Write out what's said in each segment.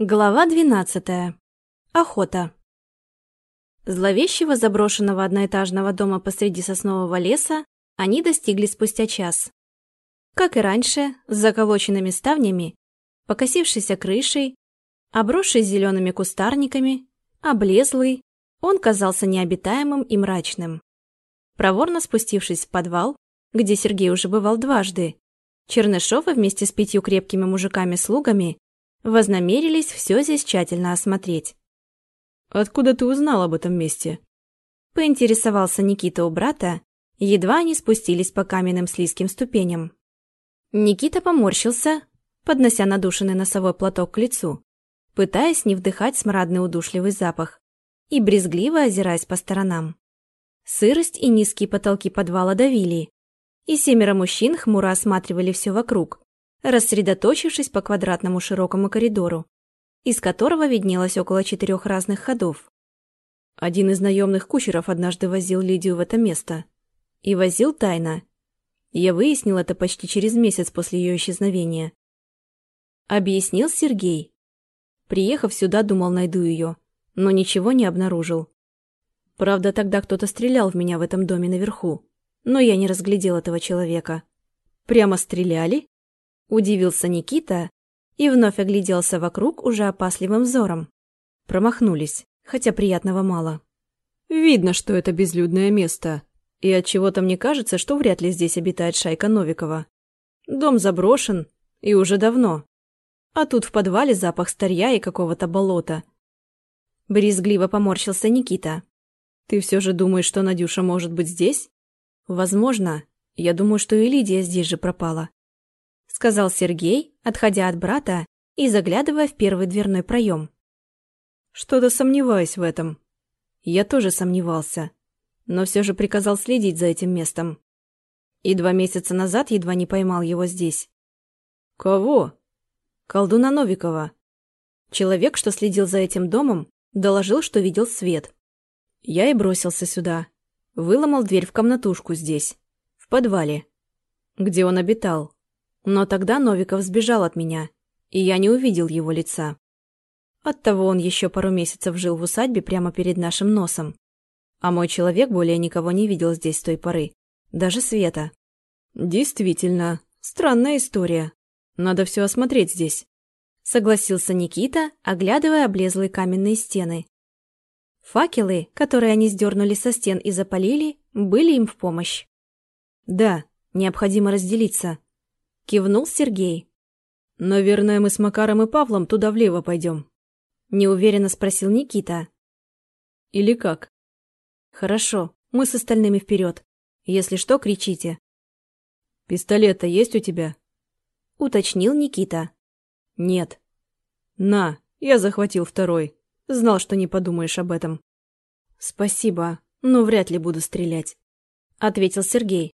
Глава 12. Охота. Зловещего заброшенного одноэтажного дома посреди соснового леса они достигли спустя час. Как и раньше, с заколоченными ставнями, покосившейся крышей, обросший зелеными кустарниками, облезлый, он казался необитаемым и мрачным. Проворно спустившись в подвал, где Сергей уже бывал дважды, Чернышова вместе с пятью крепкими мужиками-слугами вознамерились все здесь тщательно осмотреть. «Откуда ты узнал об этом месте?» Поинтересовался Никита у брата, едва они спустились по каменным слизким ступеням. Никита поморщился, поднося надушенный носовой платок к лицу, пытаясь не вдыхать смрадный удушливый запах и брезгливо озираясь по сторонам. Сырость и низкие потолки подвала давили, и семеро мужчин хмуро осматривали все вокруг, рассредоточившись по квадратному широкому коридору, из которого виднелось около четырех разных ходов. Один из наемных кучеров однажды возил Лидию в это место. И возил тайно. Я выяснил это почти через месяц после ее исчезновения. Объяснил Сергей. Приехав сюда, думал, найду ее, но ничего не обнаружил. Правда, тогда кто-то стрелял в меня в этом доме наверху, но я не разглядел этого человека. Прямо стреляли? Удивился Никита и вновь огляделся вокруг уже опасливым взором. Промахнулись, хотя приятного мало. Видно, что это безлюдное место, и от чего то мне кажется, что вряд ли здесь обитает шайка Новикова. Дом заброшен, и уже давно. А тут в подвале запах старья и какого-то болота. Брезгливо поморщился Никита. Ты все же думаешь, что Надюша может быть здесь? Возможно. Я думаю, что и Лидия здесь же пропала сказал Сергей, отходя от брата и заглядывая в первый дверной проем. Что-то сомневаюсь в этом. Я тоже сомневался, но все же приказал следить за этим местом. И два месяца назад едва не поймал его здесь. Кого? Колдуна Новикова. Человек, что следил за этим домом, доложил, что видел свет. Я и бросился сюда. Выломал дверь в комнатушку здесь, в подвале, где он обитал. Но тогда Новиков сбежал от меня, и я не увидел его лица. Оттого он еще пару месяцев жил в усадьбе прямо перед нашим носом. А мой человек более никого не видел здесь с той поры. Даже Света. Действительно, странная история. Надо все осмотреть здесь. Согласился Никита, оглядывая облезлые каменные стены. Факелы, которые они сдернули со стен и запалили, были им в помощь. Да, необходимо разделиться. Кивнул Сергей. «Наверное, мы с Макаром и Павлом туда влево пойдем», — неуверенно спросил Никита. «Или как?» «Хорошо, мы с остальными вперед. Если что, кричите». «Пистолет-то есть у тебя?» — уточнил Никита. «Нет». «На, я захватил второй. Знал, что не подумаешь об этом». «Спасибо, но вряд ли буду стрелять», — ответил Сергей.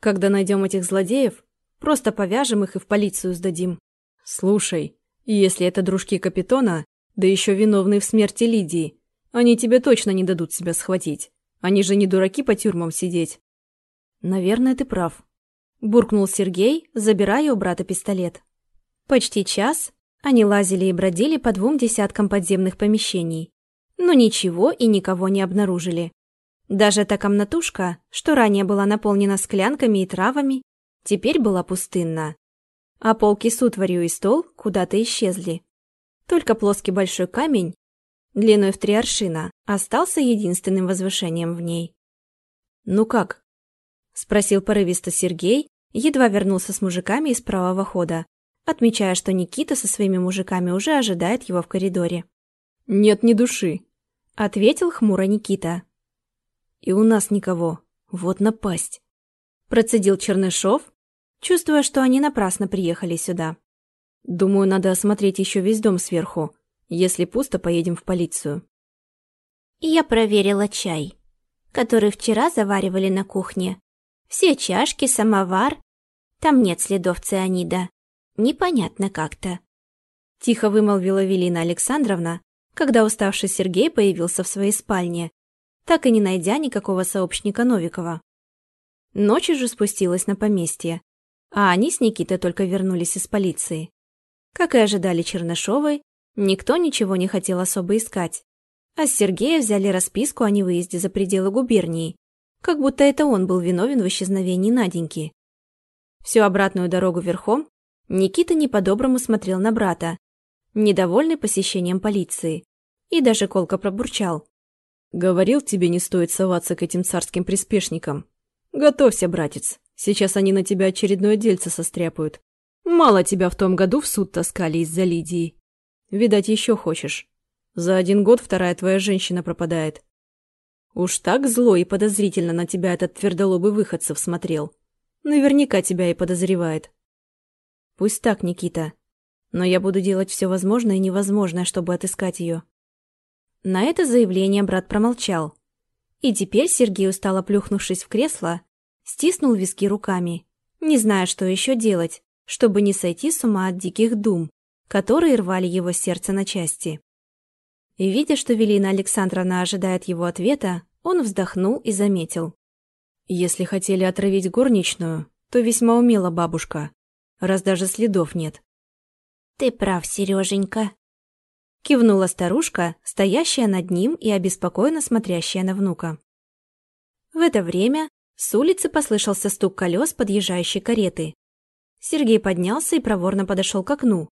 «Когда найдем этих злодеев, Просто повяжем их и в полицию сдадим. Слушай, если это дружки Капитона, да еще виновные в смерти Лидии, они тебе точно не дадут себя схватить. Они же не дураки по тюрьмам сидеть. Наверное, ты прав. Буркнул Сергей, забирая у брата пистолет. Почти час они лазили и бродили по двум десяткам подземных помещений. Но ничего и никого не обнаружили. Даже та комнатушка, что ранее была наполнена склянками и травами, теперь была пустынна. А полки с утварью и стол куда-то исчезли. Только плоский большой камень, длиной в три аршина, остался единственным возвышением в ней. «Ну как?» – спросил порывисто Сергей, едва вернулся с мужиками из правого хода, отмечая, что Никита со своими мужиками уже ожидает его в коридоре. «Нет ни души», – ответил хмуро Никита. «И у нас никого. Вот напасть». Процедил Чернышов, чувствуя, что они напрасно приехали сюда. Думаю, надо осмотреть еще весь дом сверху. Если пусто, поедем в полицию. Я проверила чай, который вчера заваривали на кухне. Все чашки, самовар. Там нет следов цианида. Непонятно как-то. Тихо вымолвила Велина Александровна, когда уставший Сергей появился в своей спальне, так и не найдя никакого сообщника Новикова. Ночь уже спустилась на поместье, а они с Никитой только вернулись из полиции. Как и ожидали Чернышовой, Никто ничего не хотел особо искать. А с Сергея взяли расписку о невыезде за пределы губернии, как будто это он был виновен в исчезновении Наденьки. Всю обратную дорогу верхом Никита не по-доброму смотрел на брата, недовольный посещением полиции, и даже колко пробурчал. «Говорил, тебе не стоит соваться к этим царским приспешникам. Готовься, братец, сейчас они на тебя очередное дельце состряпают. Мало тебя в том году в суд таскали из-за Лидии. Видать, еще хочешь. За один год вторая твоя женщина пропадает. Уж так зло и подозрительно на тебя этот твердолобый выходцев смотрел. Наверняка тебя и подозревает. Пусть так, Никита. Но я буду делать все возможное и невозможное, чтобы отыскать ее. На это заявление брат промолчал. И теперь Сергей, устало плюхнувшись в кресло, стиснул виски руками, не зная, что еще делать, чтобы не сойти с ума от диких дум, которые рвали его сердце на части. И видя, что Велина Александровна ожидает его ответа, он вздохнул и заметил. «Если хотели отравить горничную, то весьма умела бабушка, раз даже следов нет». «Ты прав, Сереженька», — кивнула старушка, стоящая над ним и обеспокоенно смотрящая на внука. В это время с улицы послышался стук колес подъезжающей кареты. Сергей поднялся и проворно подошел к окну,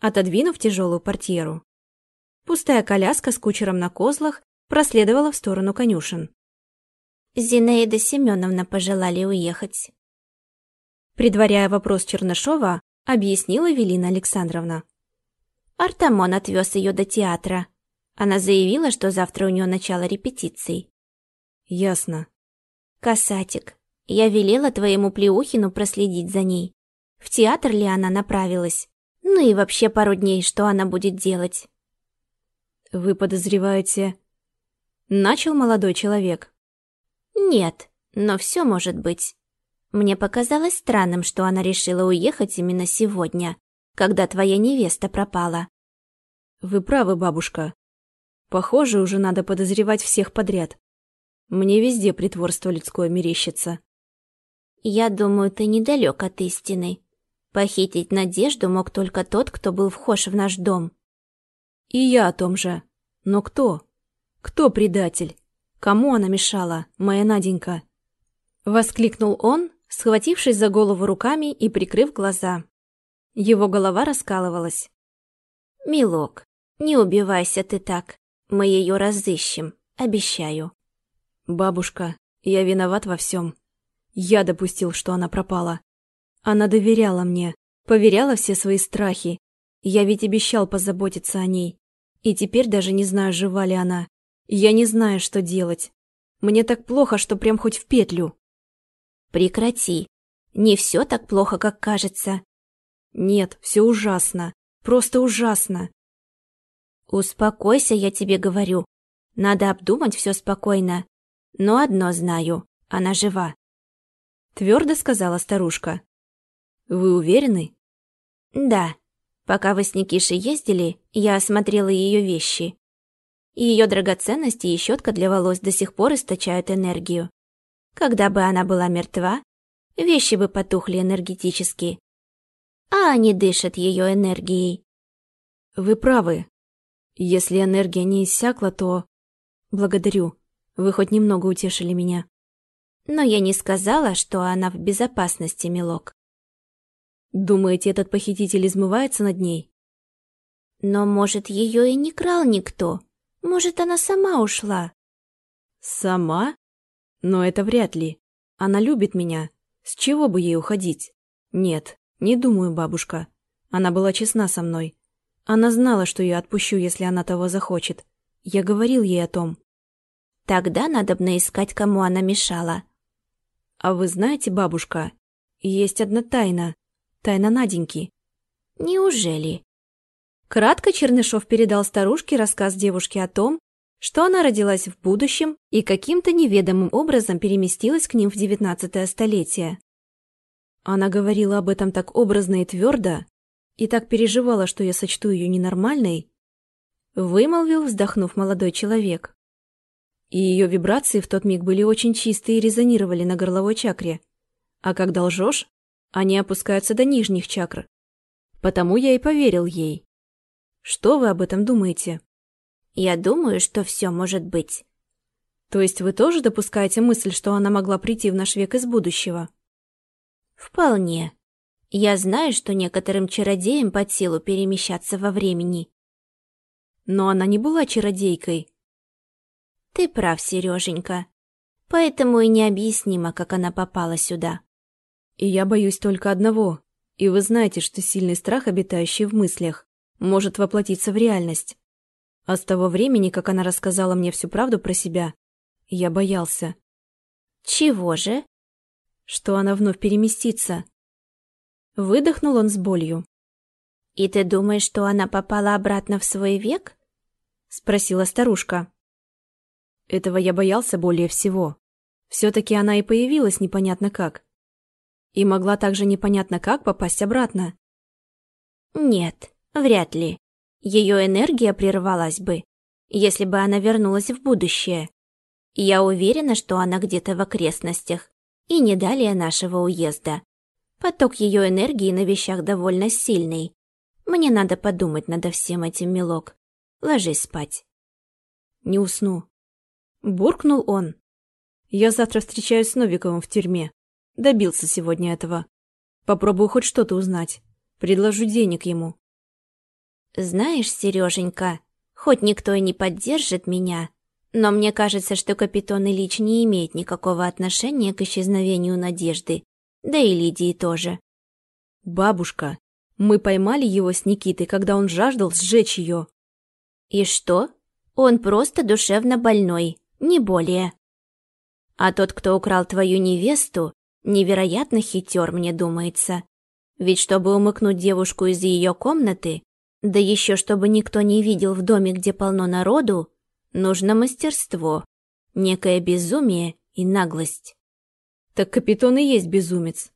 отодвинув тяжелую портьеру. Пустая коляска с кучером на козлах проследовала в сторону конюшен. Зинаида Семеновна пожелали уехать. Предваряя вопрос Чернышова, объяснила Велина Александровна. Артамон отвез ее до театра. Она заявила, что завтра у нее начало репетиций. Ясно. Касатик, я велела твоему Плеухину проследить за ней. В театр ли она направилась? Ну и вообще пару дней, что она будет делать? Вы подозреваете... Начал молодой человек. Нет, но все может быть. Мне показалось странным, что она решила уехать именно сегодня, когда твоя невеста пропала. Вы правы, бабушка. Похоже, уже надо подозревать всех подряд. Мне везде притворство людское мерещится. Я думаю, ты недалек от истины. Похитить Надежду мог только тот, кто был вхож в наш дом. И я о том же. Но кто? Кто предатель? Кому она мешала, моя Наденька? Воскликнул он, схватившись за голову руками и прикрыв глаза. Его голова раскалывалась. «Милок, не убивайся ты так. Мы ее разыщем, обещаю». «Бабушка, я виноват во всем. Я допустил, что она пропала. Она доверяла мне, поверяла все свои страхи. Я ведь обещал позаботиться о ней. И теперь даже не знаю, жива ли она. Я не знаю, что делать. Мне так плохо, что прям хоть в петлю. Прекрати. Не все так плохо, как кажется. Нет, все ужасно. Просто ужасно. Успокойся, я тебе говорю. Надо обдумать все спокойно. Но одно знаю. Она жива. Твердо сказала старушка. Вы уверены? Да. Пока вы с Никишей ездили, я осмотрела ее вещи. Ее драгоценности и щетка для волос до сих пор источают энергию. Когда бы она была мертва, вещи бы потухли энергетически. А они дышат ее энергией. Вы правы. Если энергия не иссякла, то... Благодарю. Вы хоть немного утешили меня. Но я не сказала, что она в безопасности, милок. Думаете, этот похититель измывается над ней? Но, может, ее и не крал никто. Может, она сама ушла. Сама? Но это вряд ли. Она любит меня. С чего бы ей уходить? Нет, не думаю, бабушка. Она была честна со мной. Она знала, что я отпущу, если она того захочет. Я говорил ей о том. Тогда надо бы наискать, кому она мешала. А вы знаете, бабушка, есть одна тайна. Тайна Наденьки. Неужели? Кратко Чернышов передал старушке рассказ девушки о том, что она родилась в будущем и каким-то неведомым образом переместилась к ним в девятнадцатое столетие. Она говорила об этом так образно и твердо, и так переживала, что я сочту ее ненормальной, вымолвил, вздохнув молодой человек. И ее вибрации в тот миг были очень чистые и резонировали на горловой чакре. А когда лжешь, они опускаются до нижних чакр. Потому я и поверил ей. Что вы об этом думаете? Я думаю, что все может быть. То есть вы тоже допускаете мысль, что она могла прийти в наш век из будущего? Вполне. Я знаю, что некоторым чародеям под силу перемещаться во времени. Но она не была чародейкой. Ты прав, Сереженька. Поэтому и необъяснимо, как она попала сюда. И я боюсь только одного. И вы знаете, что сильный страх, обитающий в мыслях, может воплотиться в реальность. А с того времени, как она рассказала мне всю правду про себя, я боялся. Чего же? Что она вновь переместится. Выдохнул он с болью. «И ты думаешь, что она попала обратно в свой век?» Спросила старушка. Этого я боялся более всего. Все-таки она и появилась непонятно как. И могла также непонятно как попасть обратно. Нет, вряд ли. Ее энергия прервалась бы, если бы она вернулась в будущее. Я уверена, что она где-то в окрестностях и не далее нашего уезда. Поток ее энергии на вещах довольно сильный. Мне надо подумать над всем этим, милок. Ложись спать. Не усну. Буркнул он. Я завтра встречаюсь с Новиковым в тюрьме. Добился сегодня этого. Попробую хоть что-то узнать. Предложу денег ему. Знаешь, Сереженька, хоть никто и не поддержит меня, но мне кажется, что капитан Ильич не имеет никакого отношения к исчезновению Надежды, да и Лидии тоже. Бабушка, мы поймали его с Никитой, когда он жаждал сжечь ее. И что? Он просто душевно больной, не более. А тот, кто украл твою невесту, невероятно хитер, мне думается. Ведь чтобы умыкнуть девушку из ее комнаты, да еще чтобы никто не видел в доме, где полно народу, нужно мастерство, некое безумие и наглость. Так капитан и есть безумец.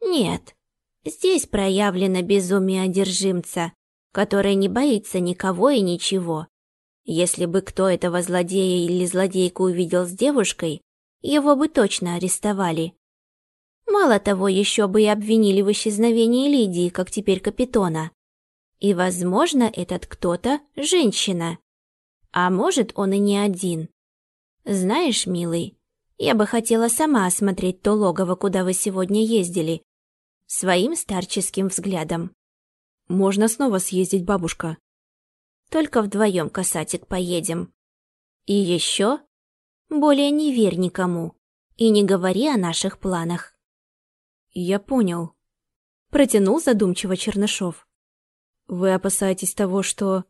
Нет, здесь проявлено безумие одержимца, который не боится никого и ничего. Если бы кто этого злодея или злодейку увидел с девушкой, его бы точно арестовали. Мало того, еще бы и обвинили в исчезновении Лидии, как теперь капитона. И, возможно, этот кто-то – женщина. А может, он и не один. Знаешь, милый, я бы хотела сама осмотреть то логово, куда вы сегодня ездили, своим старческим взглядом. Можно снова съездить, бабушка. Только вдвоем, касатик, поедем. И еще более не верь никому и не говори о наших планах. Я понял. Протянул задумчиво Чернышов. Вы опасаетесь того, что...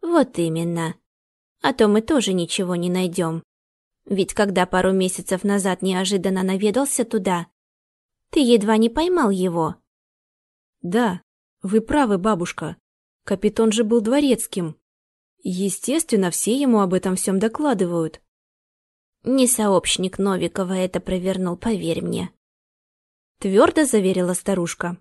Вот именно. А то мы тоже ничего не найдем. Ведь когда пару месяцев назад неожиданно наведался туда, ты едва не поймал его. Да, вы правы, бабушка. Капитан же был дворецким. Естественно, все ему об этом всем докладывают. Не сообщник Новикова это провернул, поверь мне. Твердо заверила старушка.